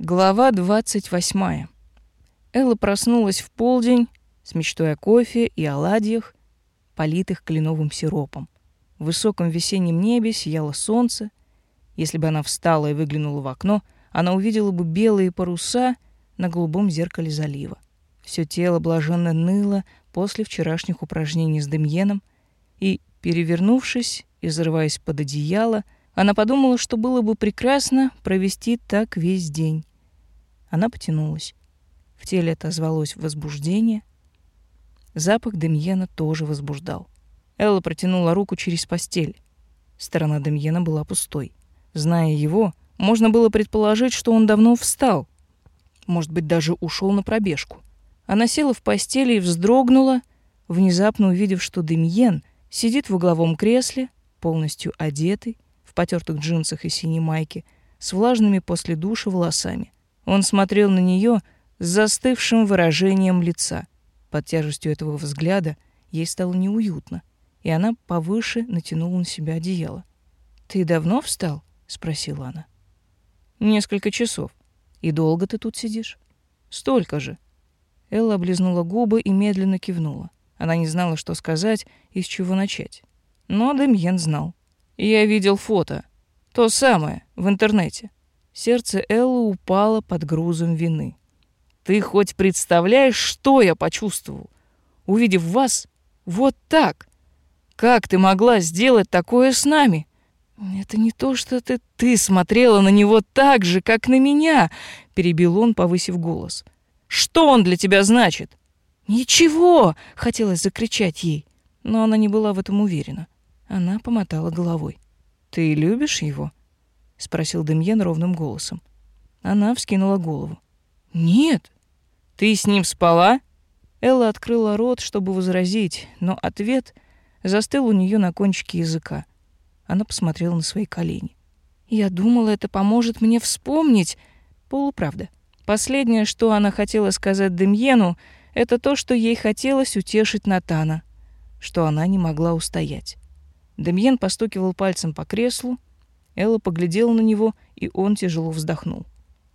Глава 28. Элла проснулась в полдень с мечтой о кофе и оладьях, политых кленовым сиропом. В высоком весеннем небе сияло солнце. Если бы она встала и выглянула в окно, она увидела бы белые паруса на голубом зеркале залива. Все тело блаженно ныло после вчерашних упражнений с Демьеном, и, перевернувшись и зарываясь под одеяло, она подумала, что было бы прекрасно провести так весь день. Она потянулась. В теле отозвалось возбуждение. Запах Демьена тоже возбуждал. Элла протянула руку через постель. Сторона Демьена была пустой. Зная его, можно было предположить, что он давно встал. Может быть, даже ушел на пробежку. Она села в постели и вздрогнула, внезапно увидев, что Демьен сидит в угловом кресле, полностью одетый, в потертых джинсах и синей майке, с влажными после душа волосами. Он смотрел на нее с застывшим выражением лица. Под тяжестью этого взгляда ей стало неуютно, и она повыше натянула на себя одеяло. «Ты давно встал?» — спросила она. «Несколько часов. И долго ты тут сидишь?» «Столько же». Элла облизнула губы и медленно кивнула. Она не знала, что сказать и с чего начать. Но Демьен знал. «Я видел фото. То самое, в интернете. Сердце Эллы упало под грузом вины. Ты хоть представляешь, что я почувствовал, увидев вас вот так? Как ты могла сделать такое с нами? Это не то, что ты ты смотрела на него так же, как на меня, перебил он, повысив голос. Что он для тебя значит? Ничего, хотелось закричать ей, но она не была в этом уверена. Она помотала головой. Ты любишь его? Спросил Демьен ровным голосом. Она вскинула голову. Нет. Ты с ним спала? Элла открыла рот, чтобы возразить, но ответ застыл у нее на кончике языка. Она посмотрела на свои колени. Я думала, это поможет мне вспомнить. Полуправда. Последнее, что она хотела сказать Демьену, это то, что ей хотелось утешить Натана, что она не могла устоять. Демьен постукивал пальцем по креслу, Элла поглядела на него, и он тяжело вздохнул.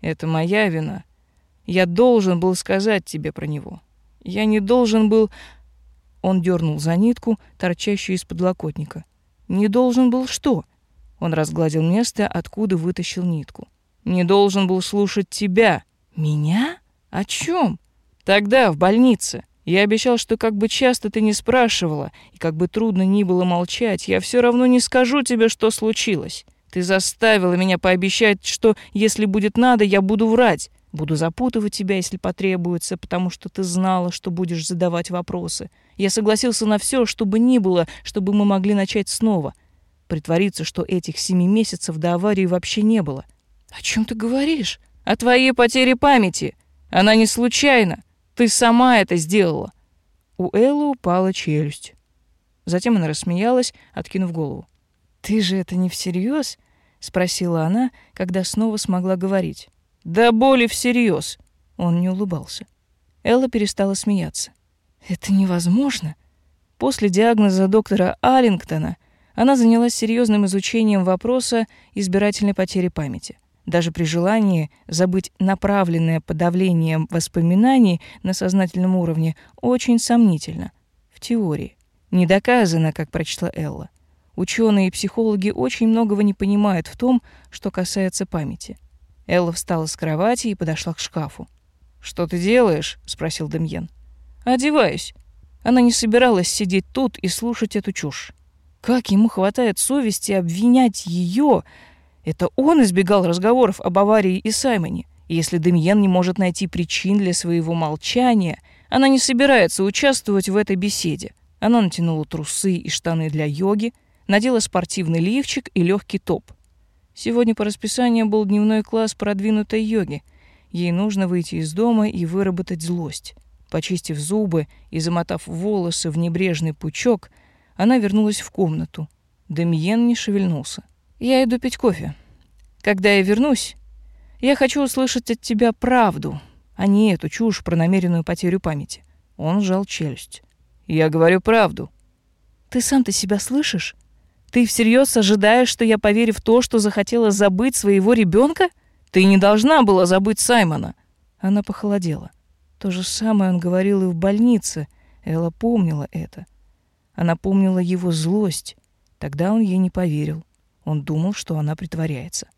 «Это моя вина. Я должен был сказать тебе про него. Я не должен был...» Он дернул за нитку, торчащую из подлокотника. «Не должен был что?» Он разгладил место, откуда вытащил нитку. «Не должен был слушать тебя». «Меня? О чем? «Тогда, в больнице. Я обещал, что как бы часто ты не спрашивала, и как бы трудно ни было молчать, я все равно не скажу тебе, что случилось. Ты заставила меня пообещать, что, если будет надо, я буду врать. Буду запутывать тебя, если потребуется, потому что ты знала, что будешь задавать вопросы. Я согласился на все, чтобы ни было, чтобы мы могли начать снова. Притвориться, что этих семи месяцев до аварии вообще не было. О чем ты говоришь? О твоей потере памяти. Она не случайна. Ты сама это сделала. У Эллы упала челюсть. Затем она рассмеялась, откинув голову. «Ты же это не всерьез? спросила она, когда снова смогла говорить. «Да боли всерьез. Он не улыбался. Элла перестала смеяться. «Это невозможно». После диагноза доктора Аллингтона она занялась серьезным изучением вопроса избирательной потери памяти. Даже при желании забыть направленное подавление воспоминаний на сознательном уровне очень сомнительно. В теории. Не доказано, как прочла Элла. Ученые и психологи очень многого не понимают в том, что касается памяти. Элла встала с кровати и подошла к шкафу. «Что ты делаешь?» — спросил Демьен. «Одеваюсь». Она не собиралась сидеть тут и слушать эту чушь. Как ему хватает совести обвинять ее? Это он избегал разговоров об аварии и Саймоне. И если Демьен не может найти причин для своего молчания, она не собирается участвовать в этой беседе. Она натянула трусы и штаны для йоги, надела спортивный лифчик и легкий топ. Сегодня по расписанию был дневной класс продвинутой йоги. Ей нужно выйти из дома и выработать злость. Почистив зубы и замотав волосы в небрежный пучок, она вернулась в комнату. Демьен не шевельнулся. «Я иду пить кофе. Когда я вернусь, я хочу услышать от тебя правду, а не эту чушь про намеренную потерю памяти». Он сжал челюсть. «Я говорю правду». «Ты сам-то себя слышишь? Ты всерьез ожидаешь, что я поверю в то, что захотела забыть своего ребенка? Ты не должна была забыть Саймона. Она похолодела. То же самое он говорил и в больнице. Элла помнила это. Она помнила его злость. Тогда он ей не поверил. Он думал, что она притворяется.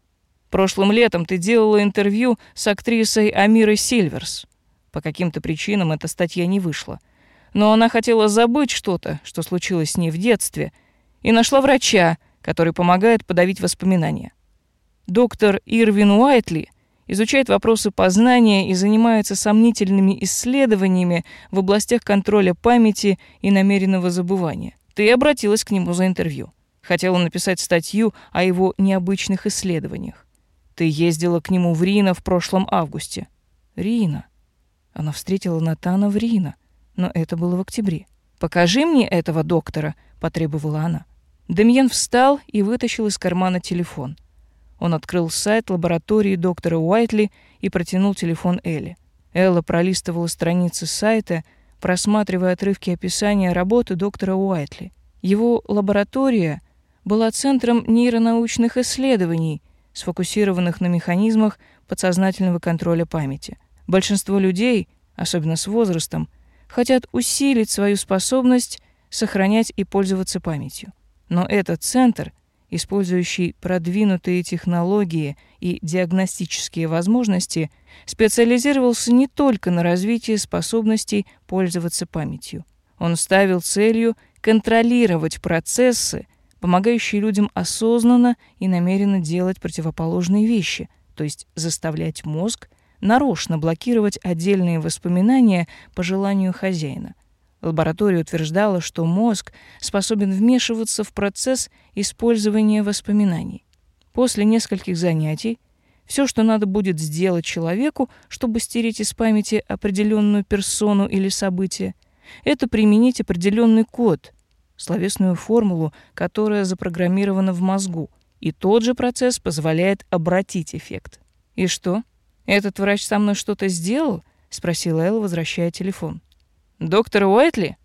Прошлым летом ты делала интервью с актрисой Амирой Сильверс. По каким-то причинам эта статья не вышла. Но она хотела забыть что-то, что случилось с ней в детстве, и нашла врача, который помогает подавить воспоминания. Доктор Ирвин Уайтли изучает вопросы познания и занимается сомнительными исследованиями в областях контроля памяти и намеренного забывания. Ты обратилась к нему за интервью. Хотела написать статью о его необычных исследованиях. Ты ездила к нему в Рино в прошлом августе. Рина. Она встретила Натана в Рино, но это было в октябре. «Покажи мне этого доктора», — потребовала она. Демьен встал и вытащил из кармана телефон. Он открыл сайт лаборатории доктора Уайтли и протянул телефон Элли. Элла пролистывала страницы сайта, просматривая отрывки описания работы доктора Уайтли. Его лаборатория была центром нейронаучных исследований, сфокусированных на механизмах подсознательного контроля памяти. Большинство людей, особенно с возрастом, хотят усилить свою способность сохранять и пользоваться памятью. Но этот центр, использующий продвинутые технологии и диагностические возможности, специализировался не только на развитии способностей пользоваться памятью. Он ставил целью контролировать процессы, помогающие людям осознанно и намеренно делать противоположные вещи, то есть заставлять мозг нарочно блокировать отдельные воспоминания по желанию хозяина. Лаборатория утверждала, что мозг способен вмешиваться в процесс использования воспоминаний. После нескольких занятий все, что надо будет сделать человеку, чтобы стереть из памяти определенную персону или событие, это применить определенный код, словесную формулу, которая запрограммирована в мозгу, и тот же процесс позволяет обратить эффект. «И что? Этот врач со мной что-то сделал?» — спросила Элла, возвращая телефон. «Доктор Уайтли?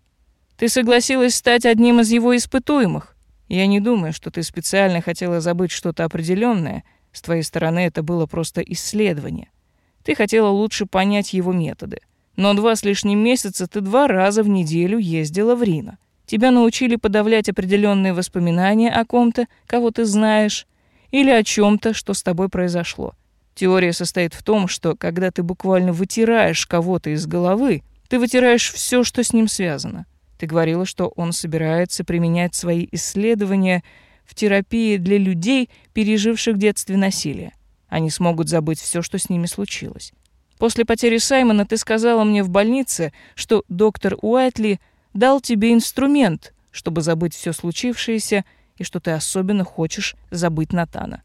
Ты согласилась стать одним из его испытуемых. Я не думаю, что ты специально хотела забыть что-то определенное. С твоей стороны это было просто исследование. Ты хотела лучше понять его методы. Но два с лишним месяца ты два раза в неделю ездила в Рино. Тебя научили подавлять определенные воспоминания о ком-то, кого ты знаешь, или о чем то что с тобой произошло. Теория состоит в том, что когда ты буквально вытираешь кого-то из головы, ты вытираешь все, что с ним связано. Ты говорила, что он собирается применять свои исследования в терапии для людей, переживших в детстве насилие. Они смогут забыть все, что с ними случилось. После потери Саймона ты сказала мне в больнице, что доктор Уайтли — дал тебе инструмент, чтобы забыть все случившееся и что ты особенно хочешь забыть Натана.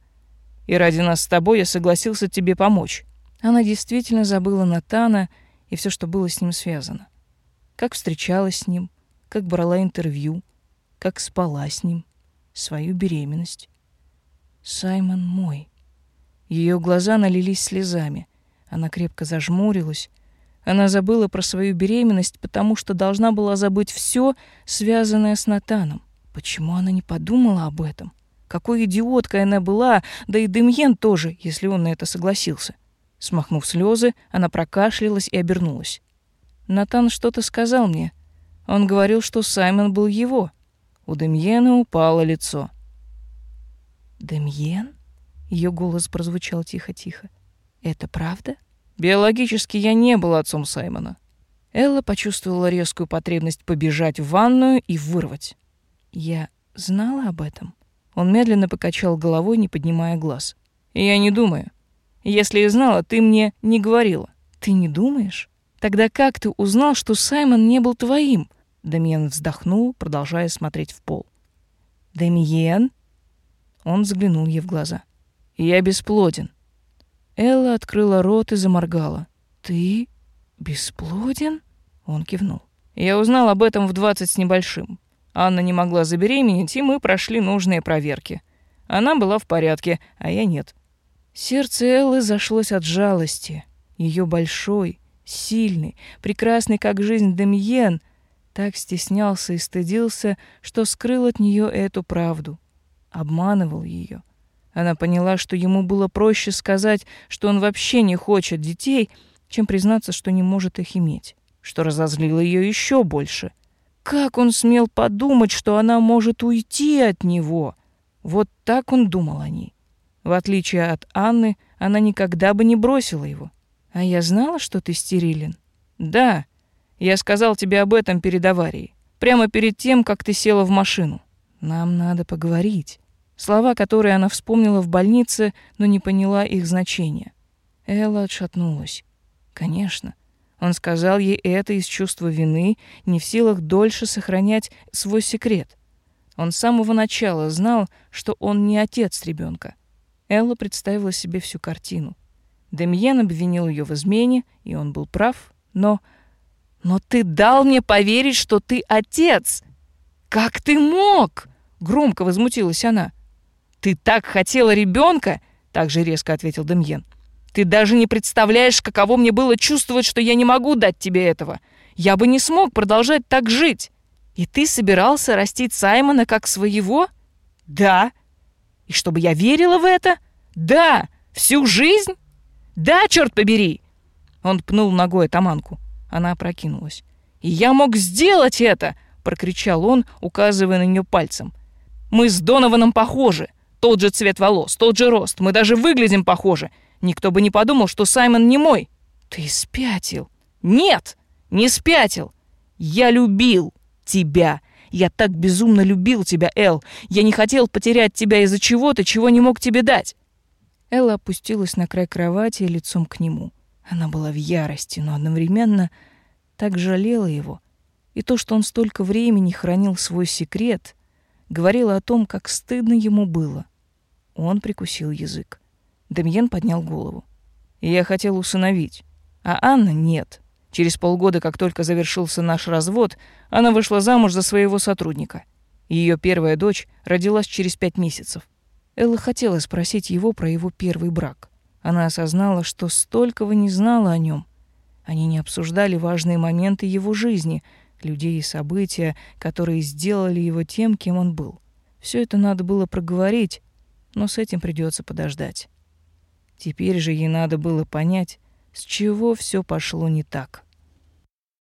И ради нас с тобой я согласился тебе помочь. Она действительно забыла Натана и все, что было с ним связано. Как встречалась с ним, как брала интервью, как спала с ним, свою беременность. Саймон мой. Ее глаза налились слезами. Она крепко зажмурилась, она забыла про свою беременность, потому что должна была забыть все, связанное с Натаном. Почему она не подумала об этом? Какой идиоткой она была, да и Демьен тоже, если он на это согласился. Смахнув слезы, она прокашлялась и обернулась. Натан что-то сказал мне. Он говорил, что Саймон был его. У Демьена упало лицо. «Демьен?» Ее голос прозвучал тихо-тихо. «Это правда?» Биологически я не был отцом Саймона. Элла почувствовала резкую потребность побежать в ванную и вырвать. Я знала об этом. Он медленно покачал головой, не поднимая глаз. Я не думаю. Если и знала, ты мне не говорила. Ты не думаешь? Тогда как ты узнал, что Саймон не был твоим? Демьен вздохнул, продолжая смотреть в пол. Демьен? Он взглянул ей в глаза. Я бесплоден. Элла открыла рот и заморгала. «Ты бесплоден?» Он кивнул. «Я узнал об этом в двадцать с небольшим. Анна не могла забеременеть, и мы прошли нужные проверки. Она была в порядке, а я нет». Сердце Эллы зашлось от жалости. Ее большой, сильный, прекрасный как жизнь Демьен так стеснялся и стыдился, что скрыл от нее эту правду, обманывал ее. Она поняла, что ему было проще сказать, что он вообще не хочет детей, чем признаться, что не может их иметь, что разозлило ее еще больше. Как он смел подумать, что она может уйти от него? Вот так он думал о ней. В отличие от Анны, она никогда бы не бросила его. А я знала, что ты стерилен. Да, я сказал тебе об этом перед аварией, прямо перед тем, как ты села в машину. Нам надо поговорить. Слова, которые она вспомнила в больнице, но не поняла их значения. Элла отшатнулась. Конечно, он сказал ей это из чувства вины, не в силах дольше сохранять свой секрет. Он с самого начала знал, что он не отец ребенка. Элла представила себе всю картину. Демьен обвинил ее в измене, и он был прав, но... «Но ты дал мне поверить, что ты отец! Как ты мог?» — громко возмутилась она. «Ты так хотела ребенка!» — так же резко ответил Демьен. «Ты даже не представляешь, каково мне было чувствовать, что я не могу дать тебе этого. Я бы не смог продолжать так жить. И ты собирался растить Саймона как своего? Да. И чтобы я верила в это? Да. Всю жизнь? Да, черт побери!» Он пнул ногой Таманку. Она опрокинулась. «И я мог сделать это!» — прокричал он, указывая на нее пальцем. «Мы с Донованом похожи. Тот же цвет волос, тот же рост. Мы даже выглядим похоже. Никто бы не подумал, что Саймон не мой». «Ты спятил!» «Нет, не спятил. Я любил тебя. Я так безумно любил тебя, Эл. Я не хотел потерять тебя из-за чего-то, чего не мог тебе дать. Элла опустилась на край кровати лицом к нему. Она была в ярости, но одновременно так жалела его. И то, что он столько времени хранил свой секрет, говорило о том, как стыдно ему было. Он прикусил язык. Демьен поднял голову. «Я хотел усыновить, а Анна нет. Через полгода, как только завершился наш развод, она вышла замуж за своего сотрудника. Ее первая дочь родилась через пять месяцев. Элла хотела спросить его про его первый брак. Она осознала, что столького не знала о нем. Они не обсуждали важные моменты его жизни, людей и события, которые сделали его тем, кем он был. Все это надо было проговорить, но с этим придется подождать. Теперь же ей надо было понять, с чего все пошло не так.